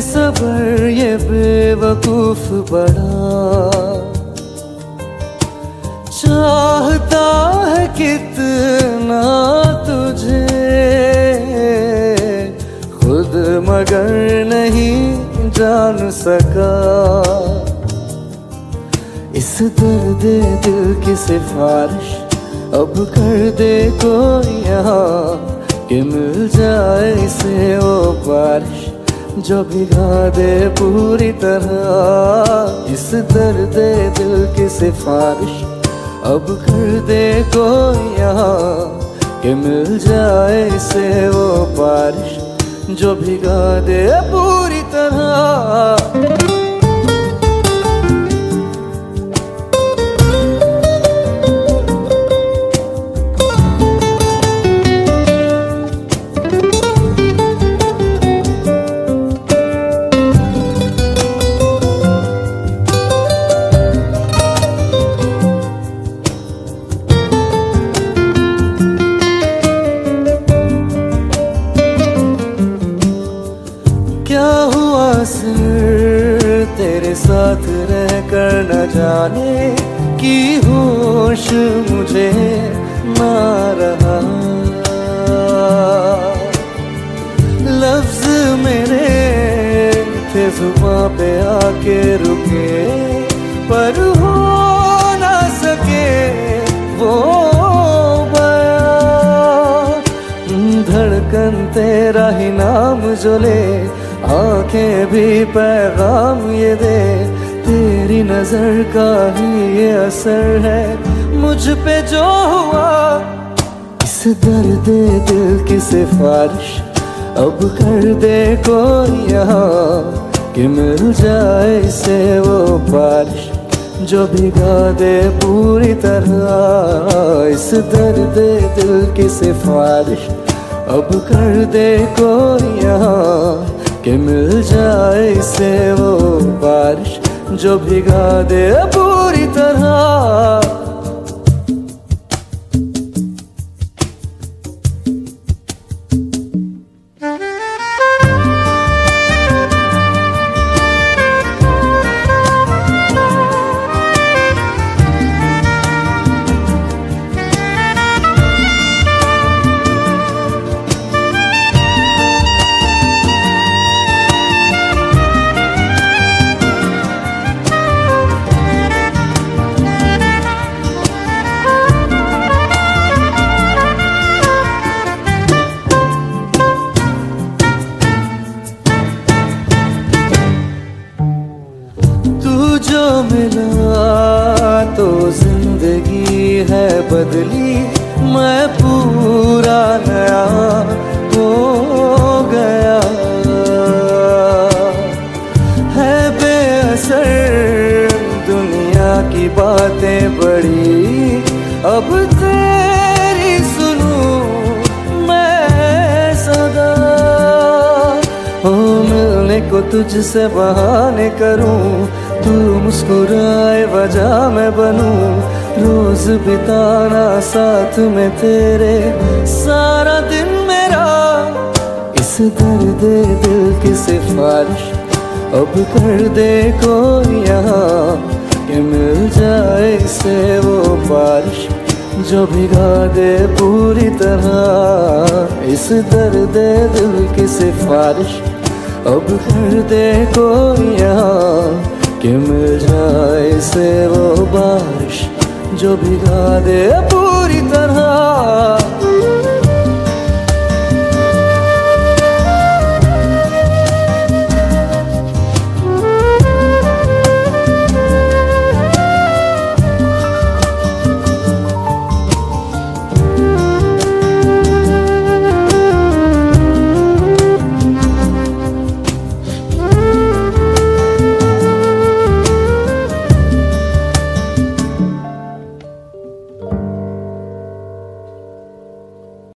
बेसबर ये बेवकूफ़ बड़ा चाहता है कितना तुझे, खुद मगर नहीं जान सका। इस दर्द दिल की सिफारिश अब कर दे कोई यहाँ, कि मिल जाए इसे वो बारिश। जो भिगा दे पूरी तरह। इस दर्द दिल की सिफारिश। अब कर दे को यहाँ, के मिल जाए से वो बारिश। जो भिगा दे पूरी तरह। तेरे साथ रह कर न जाने की होश मुझे ना रहा। लफ्ज मेरे थे जुबा पे आके रुके, पर हो ना सके वो धड़कन तेरा ही नाम जो ले आँखें भी पैगाम ये दे, तेरी नज़र का ही ये असर है। मुझ पे जो हुआ, इस दर्द दिल की सिफारिश, अब कर दे कोई यहाँ, कि मिल जाए इसे वो बारिश। जो भिगा दे पूरी तरह, इस दर्द दिल की सिफारिश, अब कर दे कोई कि मिल जाए से वो बारिश जो भिगा दे पूरी मिला तो ज़िंदगी है बदली। मैं पूरा नया हो गया। है बेअसर दुनिया की बातें बड़ी। अब तेरी सुनूं मैं सदा। हो मिलने को तुझसे बहाने करूँ। तू मुस्कुराए, वजह मैं बनूं। रोज बिताना साथ में तेरे। सारा दिन मेरा इस दर्द दिल की सिफारिश। अब कर दे कोई यहाँ, कि मिल जाए से वो बारिश। जो भिगा दे पूरी तरह, इस दर्द दिल की सिफारिश। अब कर दे कोई यहाँ कि मिल जाए से वो बारिश जो भिगा दे पूरी तरह।